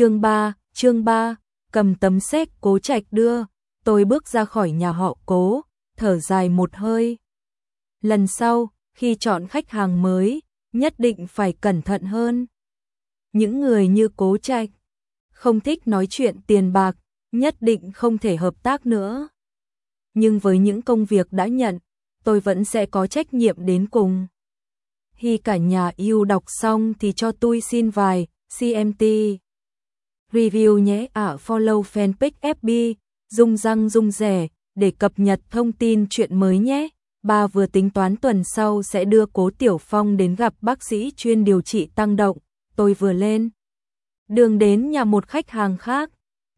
Chương 3, chương 3, cầm tấm séc cố trạch đưa, tôi bước ra khỏi nhà họ cố, thở dài một hơi. Lần sau, khi chọn khách hàng mới, nhất định phải cẩn thận hơn. Những người như cố trạch, không thích nói chuyện tiền bạc, nhất định không thể hợp tác nữa. Nhưng với những công việc đã nhận, tôi vẫn sẽ có trách nhiệm đến cùng. Khi cả nhà yêu đọc xong thì cho tôi xin vài CMT. Review nhé ở follow fanpage FB, dung răng dung rẻ, để cập nhật thông tin chuyện mới nhé. Ba vừa tính toán tuần sau sẽ đưa Cố Tiểu Phong đến gặp bác sĩ chuyên điều trị tăng động, tôi vừa lên. Đường đến nhà một khách hàng khác,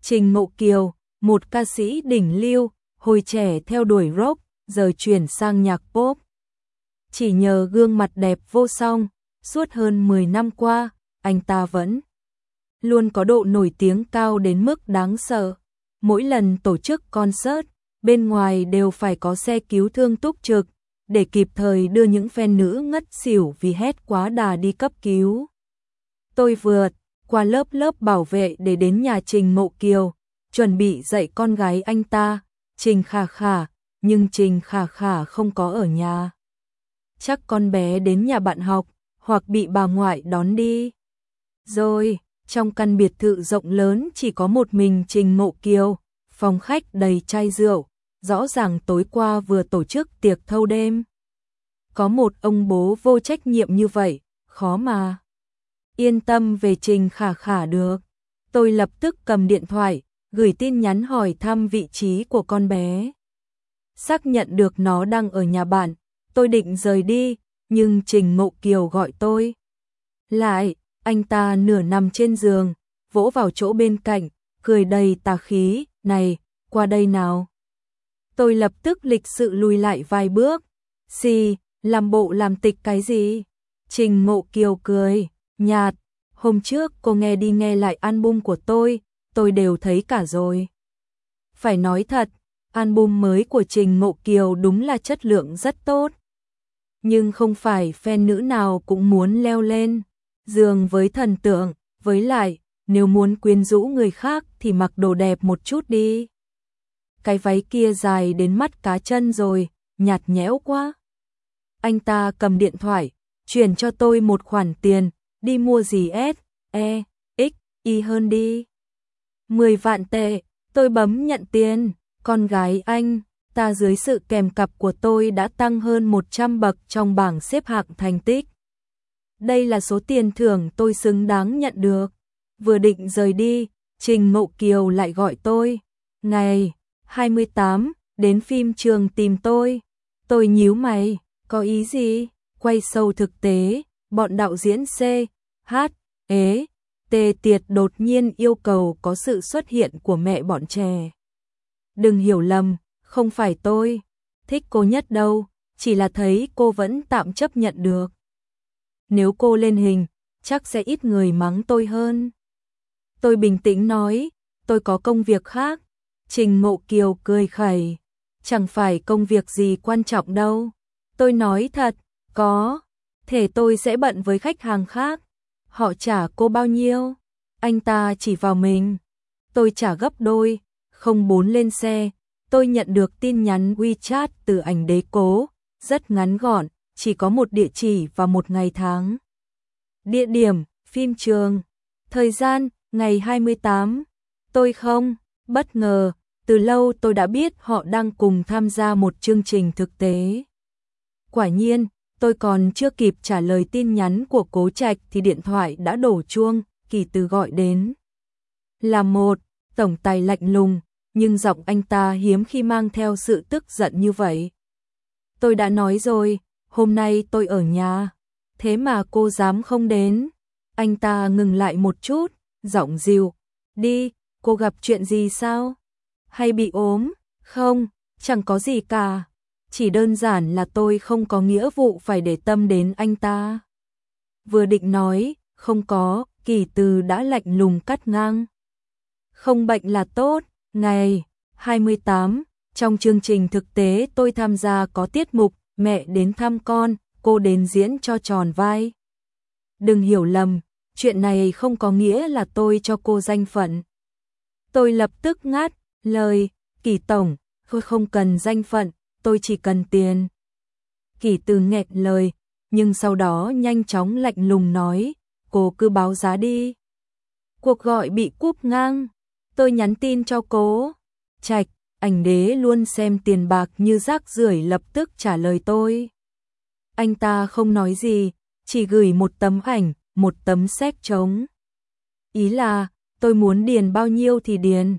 Trình Mộ Kiều, một ca sĩ đỉnh lưu, hồi trẻ theo đuổi rock, giờ chuyển sang nhạc pop. Chỉ nhờ gương mặt đẹp vô song, suốt hơn 10 năm qua, anh ta vẫn luôn có độ nổi tiếng cao đến mức đáng sợ. Mỗi lần tổ chức concert, bên ngoài đều phải có xe cứu thương túc trực, để kịp thời đưa những fan nữ ngất xỉu vì hét quá đà đi cấp cứu. Tôi vượt qua lớp lớp bảo vệ để đến nhà Trình Mộ Kiều, chuẩn bị dạy con gái anh ta, Trình Khả Khả, nhưng Trình Khả Khả không có ở nhà. Chắc con bé đến nhà bạn học, hoặc bị bà ngoại đón đi. Rồi, trong căn biệt thự rộng lớn chỉ có một mình Trình Mộ Kiều, phòng khách đầy chai rượu, rõ ràng tối qua vừa tổ chức tiệc thâu đêm. Có một ông bố vô trách nhiệm như vậy, khó mà. Yên tâm về Trình Khả Khả được. Tôi lập tức cầm điện thoại, gửi tin nhắn hỏi thăm vị trí của con bé. Xác nhận được nó đang ở nhà bạn, tôi định rời đi, nhưng Trình Mộ Kiều gọi tôi. Lại, anh ta nửa nằm trên giường, vỗ vào chỗ bên cạnh, cười đầy tà khí, này, qua đây nào. Tôi lập tức lịch sự lùi lại vài bước. Xì, làm bộ làm tịch cái gì? Trình ngộ Kiều cười, nhạt, hôm trước cô nghe đi nghe lại album của tôi, tôi đều thấy cả rồi. Phải nói thật, album mới của Trình ngộ Kiều đúng là chất lượng rất tốt. Nhưng không phải fan nữ nào cũng muốn leo lên dường với thần tượng, với lại, nếu muốn quyến rũ người khác thì mặc đồ đẹp một chút đi. Cái váy kia dài đến mắt cá chân rồi, nhạt nhẽo quá. Anh ta cầm điện thoại, chuyển cho tôi một khoản tiền, đi mua gì S, E, X, Y hơn đi. 10 vạn tệ, tôi bấm nhận tiền, con gái anh, ta dưới sự kèm cặp của tôi đã tăng hơn 100 bậc trong bảng xếp hạng thành tích. Đây là số tiền thưởng tôi xứng đáng nhận được. Vừa định rời đi, Trình Mộ Kiều lại gọi tôi. Ngày 28, đến phim trường tìm tôi. Tôi nhíu mày, có ý gì? Quay sâu thực tế, bọn đạo diễn C, H, e, ế, Tề Tiệt đột nhiên yêu cầu có sự xuất hiện của mẹ bọn trẻ. Đừng hiểu lầm, không phải tôi, thích cô nhất đâu, chỉ là thấy cô vẫn tạm chấp nhận được. Nếu cô lên hình, chắc sẽ ít người mắng tôi hơn. Tôi bình tĩnh nói, tôi có công việc khác. Trình Mộ Kiều cười khẩy, chẳng phải công việc gì quan trọng đâu. Tôi nói thật, có, thể tôi sẽ bận với khách hàng khác. Họ trả cô bao nhiêu? Anh ta chỉ vào mình. Tôi trả gấp đôi, không bốn lên xe. Tôi nhận được tin nhắn WeChat từ ảnh đế cố, rất ngắn gọn, chỉ có một địa chỉ và một ngày tháng. Địa điểm, phim trường. Thời gian, ngày 28. Tôi không, bất ngờ, từ lâu tôi đã biết họ đang cùng tham gia một chương trình thực tế. Quả nhiên, tôi còn chưa kịp trả lời tin nhắn của cố trạch thì điện thoại đã đổ chuông, kỳ từ gọi đến. Là một, tổng tài lạnh lùng, nhưng giọng anh ta hiếm khi mang theo sự tức giận như vậy. Tôi đã nói rồi, hôm nay tôi ở nhà, thế mà cô dám không đến. Anh ta ngừng lại một chút, giọng dịu, đi, cô gặp chuyện gì sao? Hay bị ốm? Không, chẳng có gì cả. Chỉ đơn giản là tôi không có nghĩa vụ phải để tâm đến anh ta. Vừa định nói, không có, kỳ từ đã lạnh lùng cắt ngang. Không bệnh là tốt, ngày 28, trong chương trình thực tế tôi tham gia có tiết mục mẹ đến thăm con, cô đến diễn cho tròn vai. Đừng hiểu lầm, chuyện này không có nghĩa là tôi cho cô danh phận. Tôi lập tức ngắt lời, kỳ tổng, tôi không cần danh phận, tôi chỉ cần tiền. Kỳ từ nghẹt lời, nhưng sau đó nhanh chóng lạnh lùng nói, cô cứ báo giá đi. Cuộc gọi bị cúp ngang, tôi nhắn tin cho cố. Trạch, ảnh đế luôn xem tiền bạc như rác rưởi lập tức trả lời tôi. Anh ta không nói gì, chỉ gửi một tấm ảnh, một tấm séc trống. Ý là, tôi muốn điền bao nhiêu thì điền.